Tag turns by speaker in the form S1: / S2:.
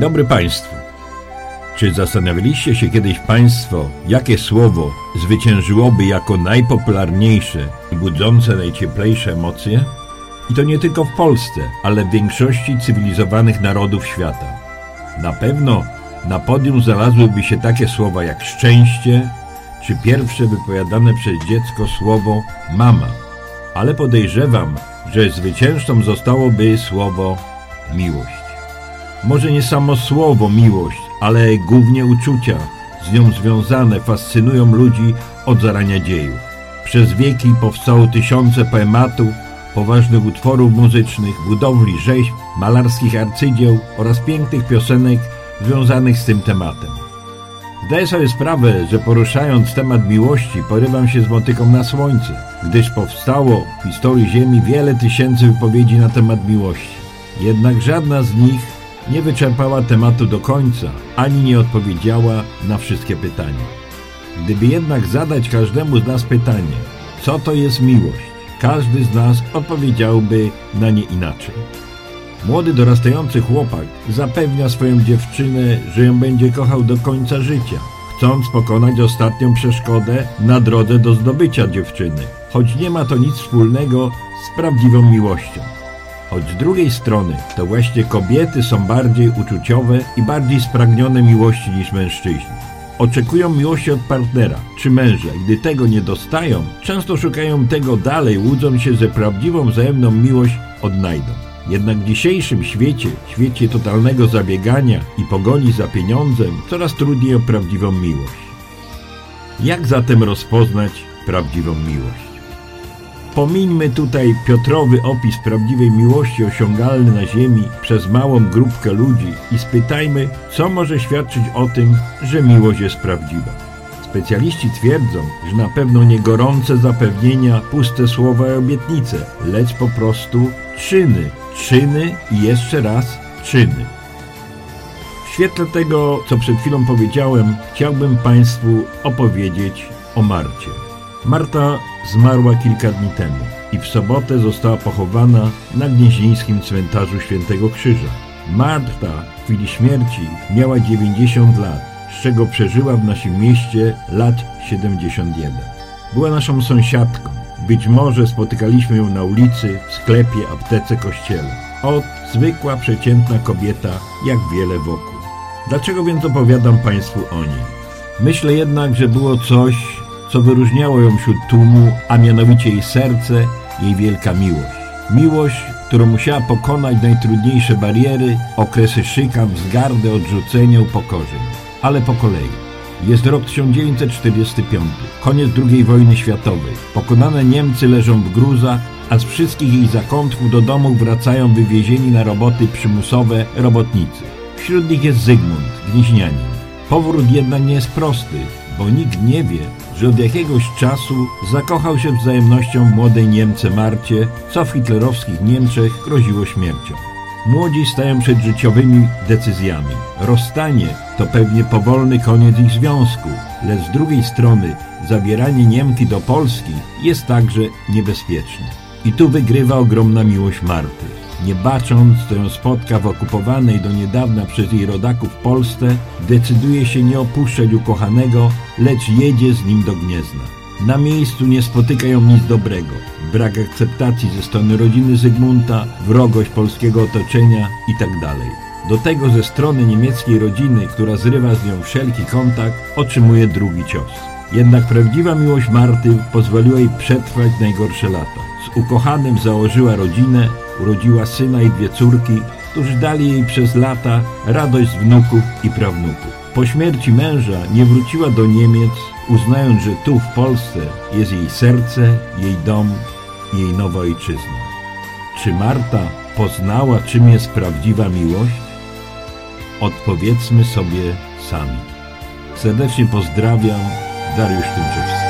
S1: Dzień dobry Państwu. Czy zastanawialiście się kiedyś Państwo, jakie słowo zwyciężyłoby jako najpopularniejsze i budzące najcieplejsze emocje? I to nie tylko w Polsce, ale w większości cywilizowanych narodów świata. Na pewno na podium znalazłyby się takie słowa jak szczęście, czy pierwsze wypowiadane przez dziecko słowo mama. Ale podejrzewam, że zwycięzcą zostałoby słowo miłość. Może nie samo słowo miłość, ale głównie uczucia z nią związane fascynują ludzi od zarania dziejów. Przez wieki powstało tysiące poematów, poważnych utworów muzycznych, budowli, rzeźb, malarskich arcydzieł oraz pięknych piosenek związanych z tym tematem. Zdaję sobie sprawę, że poruszając temat miłości porywam się z motyką na słońce, gdyż powstało w historii Ziemi wiele tysięcy wypowiedzi na temat miłości. Jednak żadna z nich nie wyczerpała tematu do końca, ani nie odpowiedziała na wszystkie pytania. Gdyby jednak zadać każdemu z nas pytanie, co to jest miłość, każdy z nas odpowiedziałby na nie inaczej. Młody dorastający chłopak zapewnia swoją dziewczynę, że ją będzie kochał do końca życia, chcąc pokonać ostatnią przeszkodę na drodze do zdobycia dziewczyny, choć nie ma to nic wspólnego z prawdziwą miłością. Choć z drugiej strony to właśnie kobiety są bardziej uczuciowe i bardziej spragnione miłości niż mężczyźni. Oczekują miłości od partnera czy męża. Gdy tego nie dostają, często szukają tego dalej, łudząc się, że prawdziwą wzajemną miłość odnajdą. Jednak w dzisiejszym świecie, świecie totalnego zabiegania i pogoni za pieniądzem, coraz trudniej o prawdziwą miłość. Jak zatem rozpoznać prawdziwą miłość? Pomińmy tutaj Piotrowy opis prawdziwej miłości osiągalny na ziemi przez małą grupkę ludzi i spytajmy, co może świadczyć o tym, że miłość jest prawdziwa. Specjaliści twierdzą, że na pewno nie gorące zapewnienia, puste słowa i obietnice, lecz po prostu czyny, czyny i jeszcze raz czyny. W świetle tego, co przed chwilą powiedziałem, chciałbym Państwu opowiedzieć o Marcie. Marta zmarła kilka dni temu i w sobotę została pochowana na gnieźnieńskim cmentarzu Świętego Krzyża. Marta w chwili śmierci miała 90 lat, z czego przeżyła w naszym mieście lat 71. Była naszą sąsiadką. Być może spotykaliśmy ją na ulicy, w sklepie, aptece, kościele. Ot, zwykła, przeciętna kobieta, jak wiele wokół. Dlaczego więc opowiadam Państwu o niej? Myślę jednak, że było coś, co wyróżniało ją wśród tłumu, a mianowicie jej serce, jej wielka miłość. Miłość, którą musiała pokonać najtrudniejsze bariery, okresy szykan, wzgardy, odrzucenia, upokorzeń. Ale po kolei. Jest rok 1945, koniec II wojny światowej. Pokonane Niemcy leżą w gruzach, a z wszystkich ich zakątków do domu wracają wywiezieni na roboty przymusowe robotnicy. Wśród nich jest Zygmunt, gnieźnianin. Powrót jednak nie jest prosty, bo nikt nie wie, że od jakiegoś czasu zakochał się wzajemnością w młodej Niemce Marcie, co w hitlerowskich Niemczech groziło śmiercią. Młodzi stają przed życiowymi decyzjami. Rozstanie to pewnie powolny koniec ich związku, lecz z drugiej strony zabieranie Niemki do Polski jest także niebezpieczne. I tu wygrywa ogromna miłość Marty. Nie bacząc, co ją spotka w okupowanej do niedawna przez jej rodaków Polsce, decyduje się nie opuszczać ukochanego, lecz jedzie z nim do Gniezna. Na miejscu nie spotyka ją nic dobrego. Brak akceptacji ze strony rodziny Zygmunta, wrogość polskiego otoczenia itd. Tak do tego ze strony niemieckiej rodziny, która zrywa z nią wszelki kontakt, otrzymuje drugi cios. Jednak prawdziwa miłość Marty pozwoliła jej przetrwać najgorsze lata. Z ukochanym założyła rodzinę, urodziła syna i dwie córki, którzy dali jej przez lata radość z wnuków i prawnuków. Po śmierci męża nie wróciła do Niemiec, uznając, że tu w Polsce jest jej serce, jej dom jej nowa ojczyzna. Czy Marta poznała, czym jest prawdziwa miłość? Odpowiedzmy sobie sami. Serdecznie pozdrawiam, Dariusz Tymczewski.